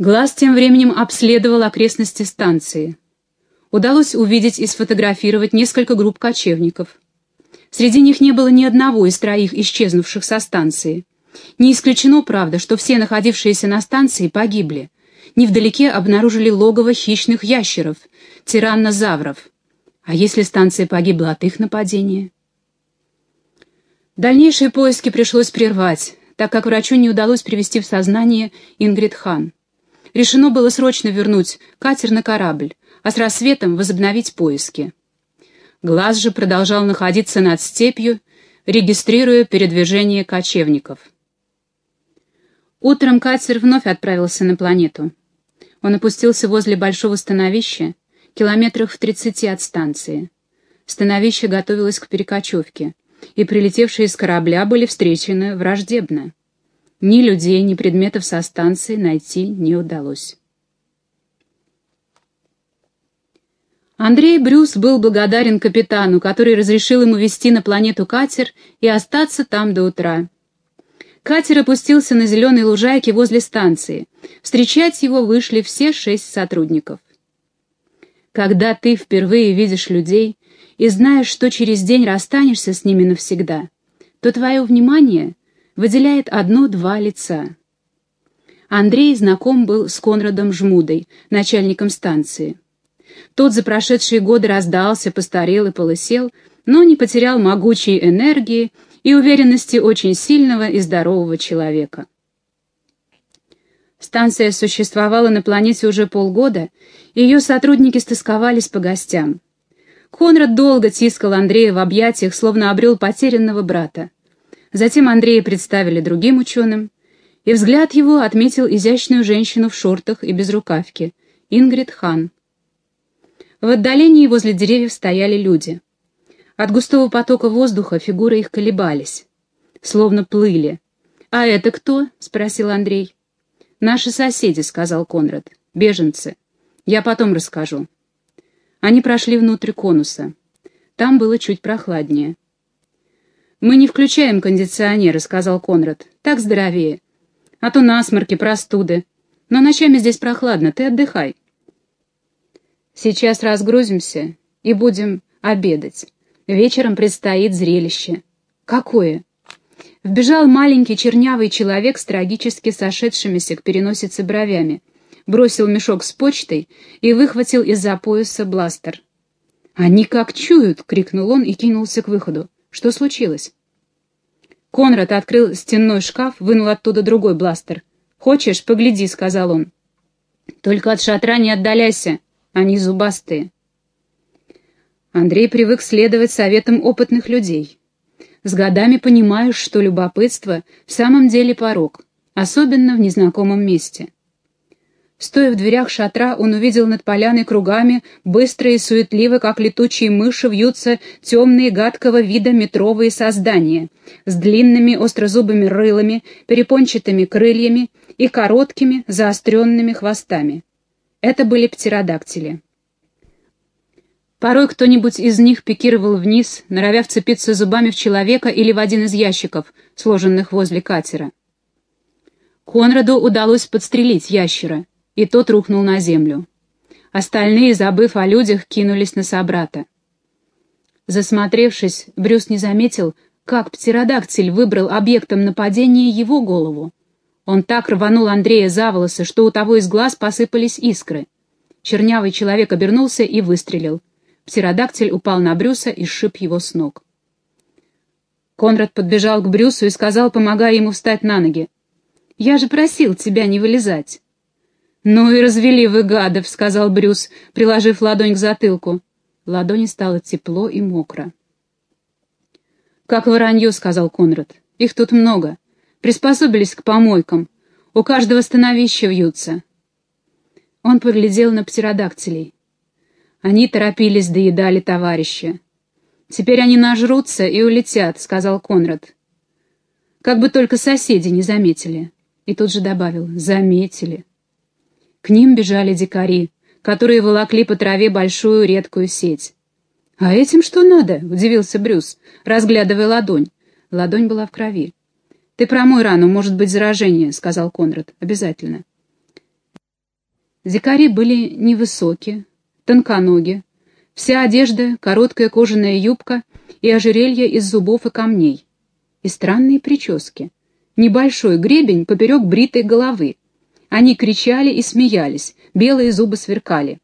Глаз тем временем обследовал окрестности станции. Удалось увидеть и сфотографировать несколько групп кочевников. Среди них не было ни одного из троих исчезнувших со станции. Не исключено, правда, что все находившиеся на станции погибли. Невдалеке обнаружили логово хищных ящеров, тираннозавров. А если станция погибла от их нападения? Дальнейшие поиски пришлось прервать, так как врачу не удалось привести в сознание Ингрид Хан решено было срочно вернуть катер на корабль, а с рассветом возобновить поиски. Глаз же продолжал находиться над степью, регистрируя передвижение кочевников. Утром катер вновь отправился на планету. Он опустился возле большого становища, километрах в тридцати от станции. Становище готовилось к перекочевке, и прилетевшие с корабля были встречены враждебно. Ни людей, ни предметов со станции найти не удалось. Андрей Брюс был благодарен капитану, который разрешил ему вести на планету катер и остаться там до утра. Катер опустился на зеленой лужайке возле станции. Встречать его вышли все шесть сотрудников. Когда ты впервые видишь людей и знаешь, что через день расстанешься с ними навсегда, то твое внимание выделяет одно-два лица. Андрей знаком был с Конрадом Жмудой, начальником станции. Тот за прошедшие годы раздался, постарел и полысел, но не потерял могучей энергии и уверенности очень сильного и здорового человека. Станция существовала на планете уже полгода, и ее сотрудники стосковались по гостям. Конрад долго тискал Андрея в объятиях, словно обрел потерянного брата. Затем Андрея представили другим ученым, и взгляд его отметил изящную женщину в шортах и безрукавке, Ингрид Хан. В отдалении возле деревьев стояли люди. От густого потока воздуха фигуры их колебались, словно плыли. «А это кто?» — спросил Андрей. «Наши соседи», — сказал Конрад. «Беженцы. Я потом расскажу». Они прошли внутрь конуса. Там было чуть прохладнее. «Мы не включаем кондиционеры», — сказал Конрад. «Так здоровее. А то насморки, простуды. Но ночами здесь прохладно, ты отдыхай». «Сейчас разгрузимся и будем обедать. Вечером предстоит зрелище». «Какое?» Вбежал маленький чернявый человек с трагически сошедшимися к переносице бровями, бросил мешок с почтой и выхватил из-за пояса бластер. «Они как чуют!» — крикнул он и кинулся к выходу. Что случилось? Конрад открыл стенной шкаф, вынул оттуда другой бластер. «Хочешь, погляди», — сказал он. «Только от шатра не отдаляйся, они зубастые». Андрей привык следовать советам опытных людей. С годами понимаешь, что любопытство в самом деле порог, особенно в незнакомом месте. Стоя в дверях шатра, он увидел над поляной кругами, быстро и суетливо, как летучие мыши, вьются темные гадкого вида метровые создания с длинными острозубыми рылами, перепончатыми крыльями и короткими заостренными хвостами. Это были птеродактили. Порой кто-нибудь из них пикировал вниз, норовя вцепиться зубами в человека или в один из ящиков, сложенных возле катера. Конраду удалось подстрелить ящера — и тот рухнул на землю. Остальные, забыв о людях, кинулись на собрата. Засмотревшись, Брюс не заметил, как птеродактиль выбрал объектом нападения его голову. Он так рванул Андрея за волосы, что у того из глаз посыпались искры. Чернявый человек обернулся и выстрелил. Птеродактиль упал на Брюса и сшиб его с ног. Конрад подбежал к Брюсу и сказал, помогая ему встать на ноги. «Я же просил тебя не вылезать». «Ну и развели вы гадов», — сказал Брюс, приложив ладонь к затылку. Ладони стало тепло и мокро. «Как воронье», — сказал Конрад. «Их тут много. Приспособились к помойкам. У каждого становища вьются». Он поглядел на птеродактилей. Они торопились, доедали товарища. «Теперь они нажрутся и улетят», — сказал Конрад. «Как бы только соседи не заметили». И тут же добавил «заметили». К ним бежали дикари, которые волокли по траве большую редкую сеть. «А этим что надо?» — удивился Брюс, разглядывая ладонь. Ладонь была в крови. «Ты промой рану, может быть заражение», — сказал Конрад. «Обязательно». Дикари были невысокие, тонконоги, вся одежда — короткая кожаная юбка и ожерелье из зубов и камней. И странные прически. Небольшой гребень поперек бритой головы. Они кричали и смеялись, белые зубы сверкали.